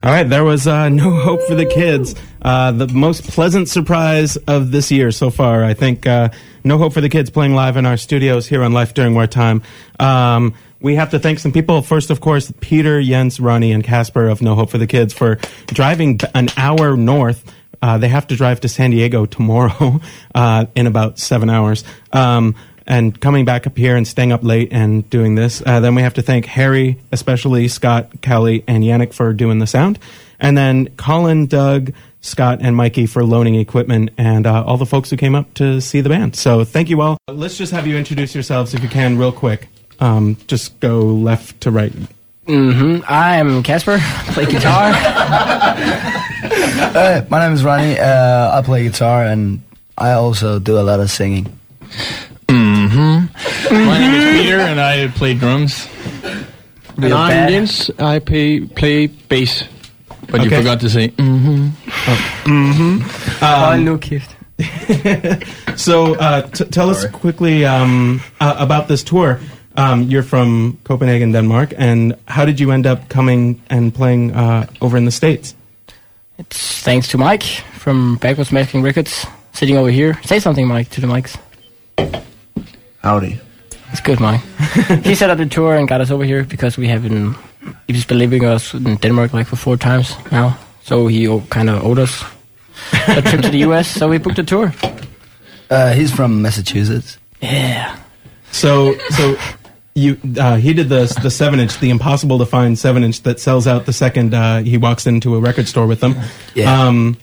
All right, there was uh, no hope for the kids. Uh, the most pleasant surprise of this year so far, I think. Uh, no hope for the kids playing live in our studios here on Life During Wartime. Um, we have to thank some people. First, of course, Peter, Jens, Ronnie, and Casper of No Hope for the Kids for driving an hour north. Uh, they have to drive to San Diego tomorrow uh, in about seven hours. Um, and coming back up here and staying up late and doing this. Uh, then we have to thank Harry, especially Scott, Kelly, and Yannick for doing the sound. And then Colin, Doug, Scott, and Mikey for loaning equipment and uh, all the folks who came up to see the band. So thank you all. Let's just have you introduce yourselves if you can, real quick. Um, just go left to right. Mm-hmm. I'm Casper. Play guitar. Uh, my name is Ronnie. Uh, I play guitar and I also do a lot of singing. My name is Peter, and I play drums. Real And I'm bad. Jens. I play, play bass. But you forgot to say. mm-hmm. Oh. no gift. So uh, t- tell us quickly um, uh, about this tour. Um, you're from Copenhagen, Denmark, and how did you end up coming and playing uh, over in the States? It's thanks to Mike from Backwards Masking Records, sitting over here. Say something, Mike, to the mics. Howdy. It's good, Mike. he set up the tour and got us over here because we have been he's been living us in Denmark like for four times now. So he kind of owed us a trip to the US. So we booked a tour. Uh, he's from Massachusetts. Yeah. So, so you uh, he did the the seven inch, the impossible to find seven inch that sells out the second uh, he walks into a record store with them. Yeah. Um,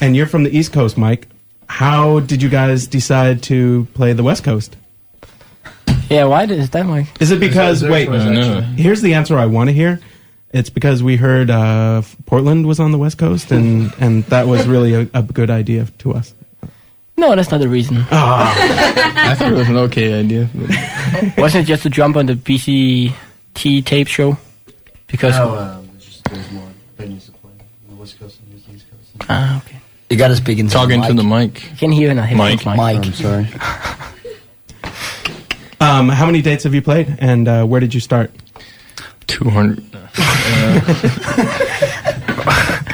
and you're from the East Coast, Mike. How did you guys decide to play the West Coast? Yeah, why is that, Mike? Is it because wait? I know. Here's the answer I want to hear. It's because we heard uh, Portland was on the West Coast, and and that was really a, a good idea to us. No, that's not the reason. I thought it was an okay idea. but- Wasn't it just to jump on the BCT tape show? Because No, um, there's just there's more venues to play on the West Coast and the East Coast. ah, okay. You gotta speak into Talk the into mic. the mic. You can hear in a headphones, Mike. Mike. Mike. I'm sorry. Um, how many dates have you played, and uh, where did you start? 200.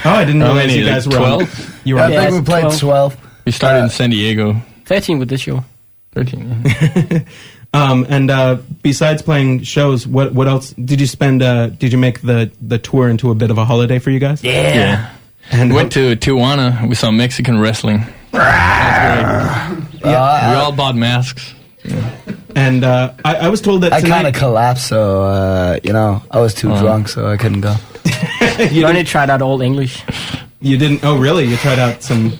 Oh, I didn't How realize many? you guys like were on- 12? You were I on- Yeah, think we it's played 12. 12. We started Uh, in San Diego. 13 with this show. 13. yeah. Um, and uh, besides playing shows, what what else did you spend? Uh, did you make the the tour into a bit of a holiday for you guys? Yeah. yeah. And Went to Tijuana. We saw Mexican wrestling. Uh, We all bought masks. And uh, I, I was told that I kind of collapsed, so, uh, you know, I was too Oh. drunk, so I couldn't go. You only tried out old English. you didn't. Oh, really? You tried out some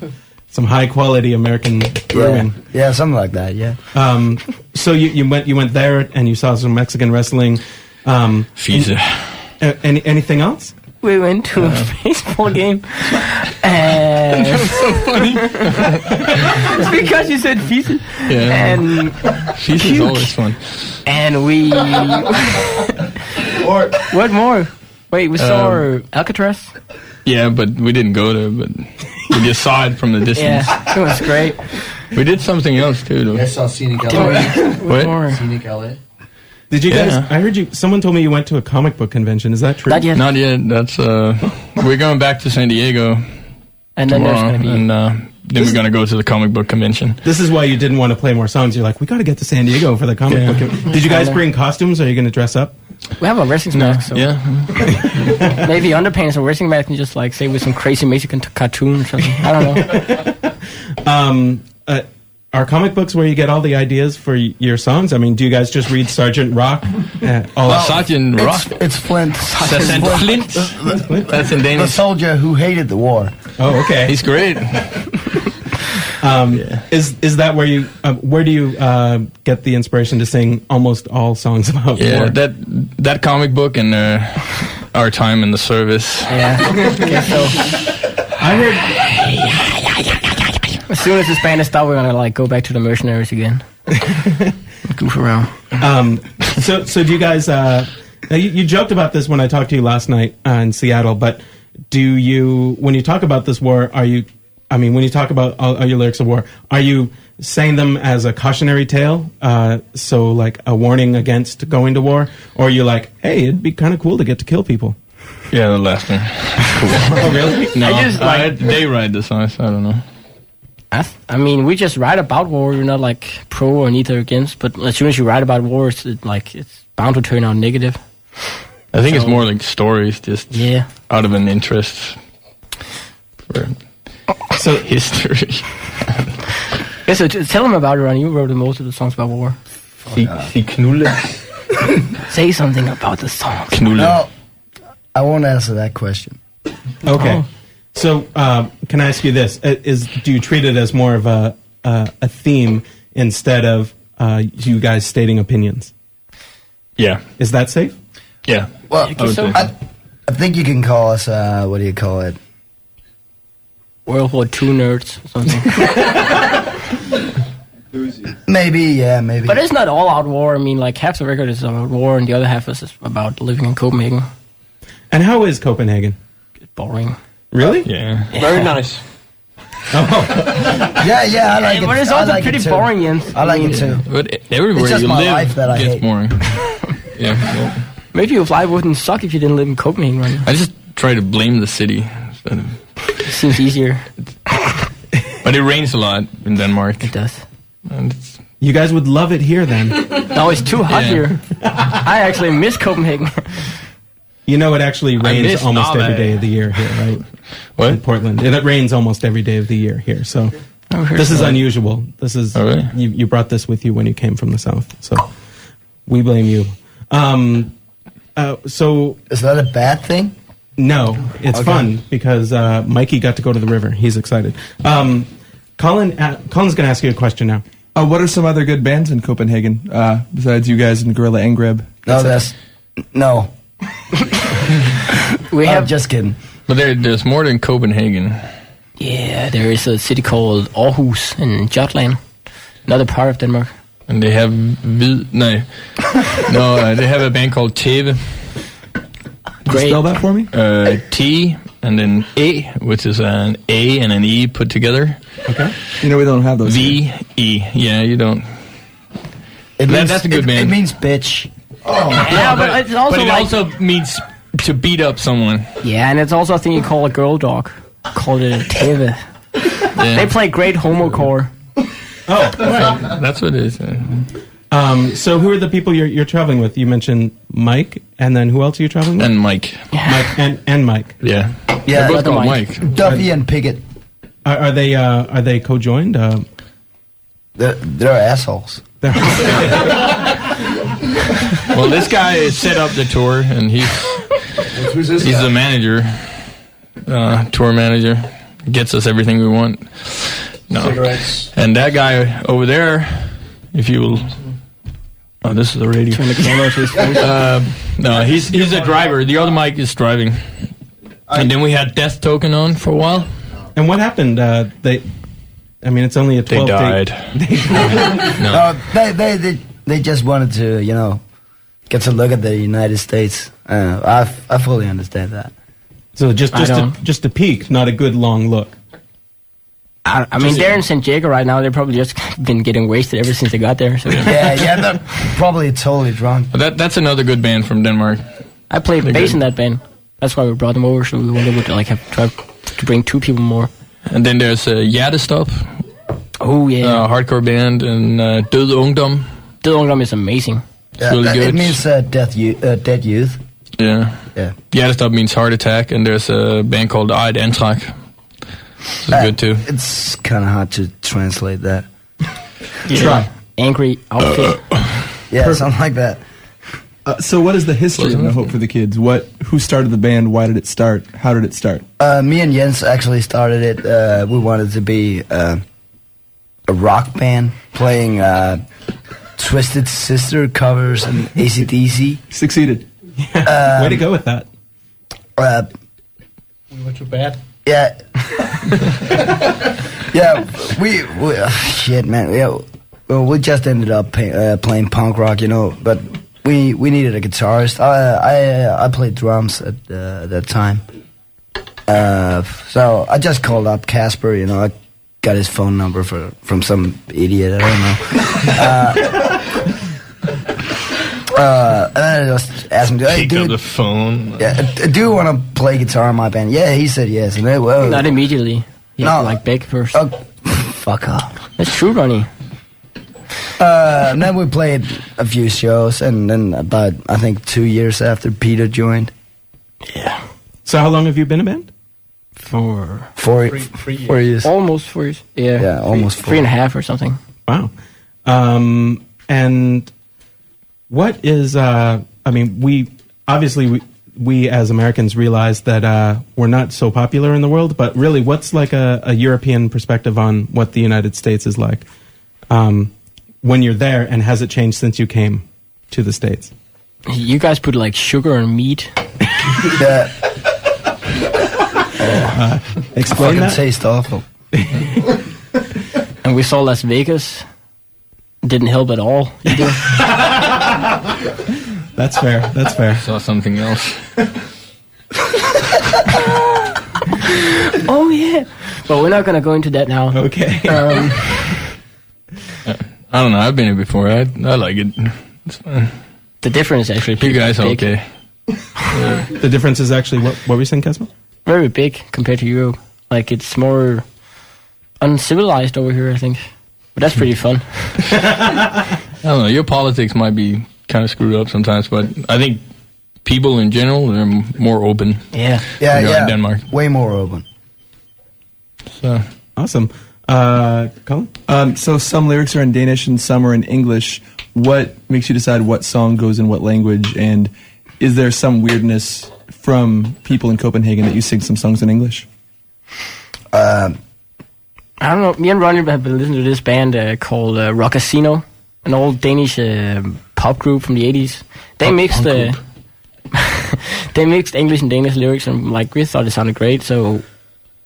some high quality American Yeah, yeah, something like that, yeah. Um, so you, you went you went there and you saw some Mexican wrestling. Um, Fisa. a- any, anything else? We went to a baseball game. And That's so funny. it's because you said Fiesel. Yeah. And Fisa's always fun. and we Or, what more? Wait, we saw Alcatraz. Yeah, but we didn't go there, but we just saw it from the distance. Yeah, it was great. We did something else too, though. I saw Scenic What LA. What? more? Scenic LA. Did you guys? I heard you. Someone told me you went to a comic book convention. Is that true? Not yet. Not yet. That's uh, we're going back to San Diego and then there's tomorrow, gonna be and uh, then we're gonna go to the comic book convention. This is why you didn't want to play more songs. You're like, we got to get to San Diego for the comic Yeah. book. con- Did you guys bring costumes? Are you going to dress up? we have a wrestling No, mask, so yeah, maybe underpants or wrestling mask and just like say with some crazy Mexican t- cartoon or something. I don't know. Um, uh, are comic books where you get all the ideas for y- your songs? I mean, do you guys just read Sergeant Rock? Uh, all well, Sergeant Rock. it's, it's Flint. Sergeant Flint. That's in The Danish. soldier who hated the war. Oh, okay. He's great. Um, Is is that where you? Uh, where do you uh, get the inspiration to sing almost all songs about Yeah, war? that that comic book and uh, our time in the service. Yeah. Okay, so I heard. as soon as the Spanish stop, we're gonna like go back to the mercenaries again. Goof around. Um, so so do you guys? Uh, you, you joked about this when I talked to you last night uh, in Seattle, but do you when you talk about this war, are you? I mean, when you talk about all, all your lyrics of war, are you saying them as a cautionary tale? Uh, so like a warning against going to war, or are you like, hey, it'd be kind of cool to get to kill people? Yeah, the last one. Oh, really? No, I just, I- like- they write the songs. I don't know. I, th- I mean, we just write about war. You're not like pro or neither against. But as soon as you write about war, it's it, like it's bound to turn out negative. I think it's more like stories, just Yeah. out of an interest for So history. Yeah. So t- tell them about it, Ron. You wrote most of the songs about war. Si, si knulle. Say something about the songs. Knulle. No, I won't answer that question. okay. Oh. So uh, can I ask you this? Is do you treat it as more of a uh, a theme instead of uh, you guys stating opinions? Yeah, Is that safe? Yeah. Well, I guess so. I, I think you can call us. Uh, what do you call it? World War II nerds or something. Maybe, yeah, maybe. but it's not all out war. I mean, like half the record is about war, and the other half is about living in Copenhagen. And how is Copenhagen? Boring. Really? Yeah. Very nice. yeah, yeah, I like it. but it's I also like pretty it boring, Jens. I like mean, it too. But everywhere It's just you my live life that I gets hate. boring. yeah. well, Maybe your life wouldn't suck if you didn't live in Copenhagen right now. I just try to blame the city. instead of- It seems easier. But it rains a lot in Denmark. It does. And it's, You guys would love it here then. No, it's too hot Yeah. here. I actually miss Copenhagen. You know, it actually rains almost Norway. every day of the year here, right? What? In? Portland, it, it rains almost every day of the year here. So this is unusual. This is Oh, really? you, you brought this with you when you came from the south. So we blame you. Um, uh, so Is that a bad thing? no, it's Okay. fun because uh, Mikey got to go to the river. He's excited. Um, Colin, uh, Colin's going to ask you a question now. Uh, what are some other good bands in Copenhagen uh, besides you guys and Gorilla Angreb? No, that's no. We I'm have just kidding. But there, there's more than Copenhagen. yeah. There is a city called Aarhus in Jutland, another part of Denmark. And they have vid, no, no, uh, they have a band called Tæve, Can Great. spell that for me? uh, T and then A, which is an A and an E put together. Okay. You know we don't have those. here. V E. Yeah, you don't. It That- that's a good it, band. It means bitch. Oh. yeah, but, it's also but it like also means to beat up someone. yeah, and it's also a thing you call a girl dog. Called it a teve. Yeah. They play great homocore. Oh, That's what it is. um, so who are the people you're, you're traveling with? You mentioned Mike, and then who else are you traveling with? And Mike. Mike and, and Mike. Yeah. Yeah, They're both called Mike. Mike. Duffy and Piggott. Are, are they uh, are they co-joined? Uh, They're, they're assholes. they're- Well, this guy set up the tour, and he's Who's he's guy? the manager, uh, tour manager. Gets us everything we want. No. Cigarettes. And that guy over there, if you will. Oh, this is the radio. Turn the camera to his face. Uh, no, he's he's the driver. The other mic is driving. And then we had Death Token on for a while. and what happened? Uh, they, I mean, it's only a They twelve. died. no. No, they, they they they just wanted to, you know, get to look at the United States. Uh, I f- I fully understand that. So just just a, just a peek, not a good long look. I, I mean, they're in San Diego right now. They've probably just been getting wasted ever since they got there. So Yeah, yeah, they're probably totally drunk. But that that's another good band from Denmark. I played They're bass good. in that band. That's why we brought them over. So we wanted to like have try to bring two people more. And then there's uh, Hjertestop, Oh yeah, uh, hardcore band, and uh, Død Ungdom. Død Ungdom is amazing. Yeah, really that- good. It means uh, death, you, uh, dead youth. Yeah. Yeah. Hjertestop means heart attack, and there's a band called Eid Antrak. It's Uh, good too. It's kind of hard to translate that. Try angry outfit. Yeah, something like that. Uh, so what is the history of No Hope for the Kids? What? Who started the band? Why did it start? How did it start? Uh, me and Jens actually started it. Uh, we wanted to be uh, a rock band playing uh, Twisted Sister covers and ACDC. Succeeded. Way to go with that. Uh, We went to bad. yeah. yeah, we, we uh, shit, man. Yeah, well, we just ended up pay, uh, playing punk rock, you know. But we we needed a guitarist. I I I played drums at uh, that time. Uh, so I just called up Casper. You know, I got his phone number for from some idiot. I don't know. uh, and then I just asked him, "Hey, Pick up dude, the phone. yeah, uh, do you want to play guitar in my band?" Yeah, he said yes. And then, well, Not immediately. You have No. like beg first. oh, fuck off. That's true, Ronnie. Uh, and then we played a few shows, and then about I think two years after Peter joined, Yeah. So how long have you been a band? For four Three- three years. four years. almost four years. Yeah. Yeah, almost three and a half or something. Wow. Um, and what is, uh, I mean, we obviously, we, we as Americans realize that uh, we're not so popular in the world, but really, what's like a, a European perspective on what the United States is like um, when you're there, and has it changed since you came to the States? You guys put like sugar and meat. Yeah, Explain fucking that. taste awful. And we saw Las Vegas. Didn't help at all. either. That's fair. That's fair. Saw something else. oh yeah. But we're not gonna go into that now. Okay. Um, I don't know. I've been here before. I I like it. It's fine. the difference is actually You pretty guys are big. okay. the difference is actually what? What were you saying, Casper? Very big compared to Europe. Like it's more uncivilized over here, I think. But that's pretty fun. I don't know. Your politics might be kind of screwed up sometimes, but I think people in general are more open. Yeah. Yeah, You're in yeah. Denmark. Way more open. So Awesome. Uh, Colin? Um, so some lyrics are in Danish and some are in English. What makes you decide what song goes in what language? And is there some weirdness from people in Copenhagen that you sing some songs in English? Um, I don't know. Me and Ronnie have been listening to this band uh, called uh, Rocazino, an old Danish uh, pop group from the 80s. They Pop- mixed uh, they mixed English and Danish lyrics, and like we thought it sounded great. So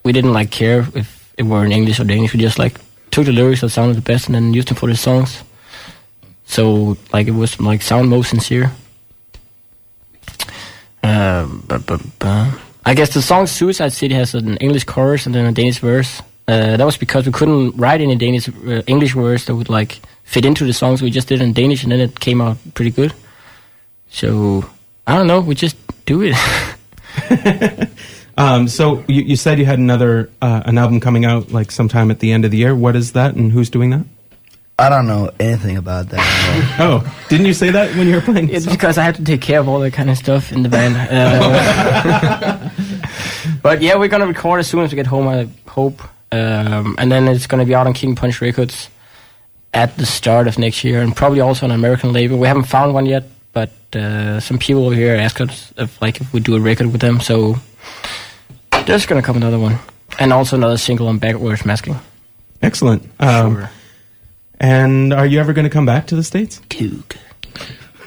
we didn't like care if it were in English or Danish. We just like took the lyrics that sounded the best and then used them for the songs. So like it was like sound most sincere. Um, but, but, but I guess the song Suicide City has an English chorus and then a Danish verse. Uh, that was because we couldn't write any Danish uh, English words that would like fit into the songs. We just did in Danish, and then it came out pretty good. So I don't know. We just do it. Um, so you, you said you had another uh, an album coming out like sometime at the end of the year. What is that, and who's doing that? I don't know anything about that. Oh, didn't you say that when you were playing? it's because I have to take care of all that kind of stuff in the band. Uh, but yeah, we're gonna record as soon as we get home. I hope, um, and then it's gonna be out on King Punch Records at the start of next year, and probably also an American label. We haven't found one yet, but uh, some people over here asked us if like if we do a record with them. So there's gonna come another one, and also another single on Backwards Masking. Excellent. Um, Sure. And are you ever going to come back to the states? Coog.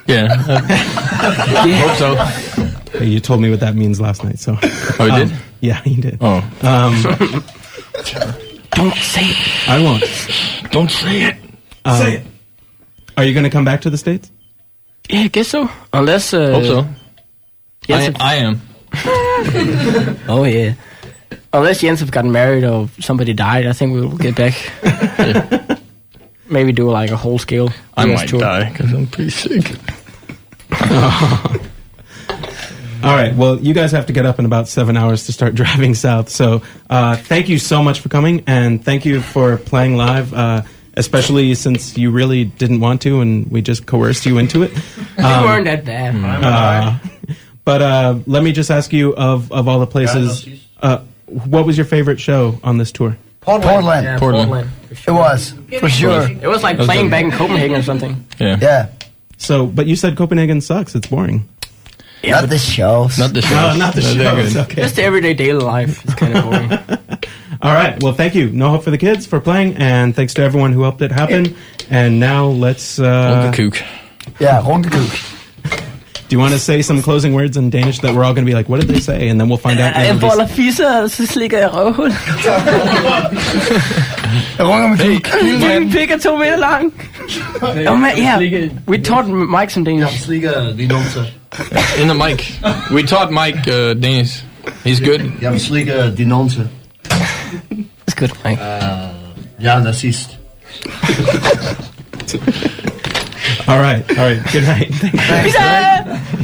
yeah, I hope so. Hey, You told me what that means last night. So. Oh, you Um, did? Yeah, you did. Oh, Um, Don't say it. I won't. don't say it. Um, Are you going to come back to the states? Yeah, I guess so. Unless uh, Hope so. Yes, I, I am. Oh yeah. Unless Jens have gotten married or somebody died, I think we'll get back. Maybe do like a whole scale. I US might tour. die because I'm pretty sick. All right. Well, you guys have to get up in about seven hours to start driving south. So, uh, thank you so much for coming, and thank you for playing live. Uh, especially since you really didn't want to, and we just coerced you into it. You Um, weren't that bad. uh, but uh, let me just ask you: of of all the places, uh, what was your favorite show on this tour? Portland. Yeah, Portland. Portland. It was for sure. It was like That was playing back in Copenhagen or something. Yeah. Yeah, So, but you said Copenhagen sucks. It's boring. Not the shows. Not the show. No, not the shows. Okay. Just the everyday daily life is kind of boring. All right. Well, thank you, No Hope for the Kids, for playing, and thanks to everyone who helped it happen. And now let's. Hold Uh, the kook. yeah, Runkekook. do you want to say some closing words in Danish that we're all going to be like, what did they say? And then we'll find out. Jeg maybe- boller fisser, og så slikker jeg røvhul. Min pik er to meter lang. Yeah. We taught Mike some Danish. Slikker din numse. In the mic. We taught Mike uh, Danish. He's good. Jeg slikker din numse. It's good, Mike. Jeg er nazist. All right. All right. Good night. Thanks. Peace out.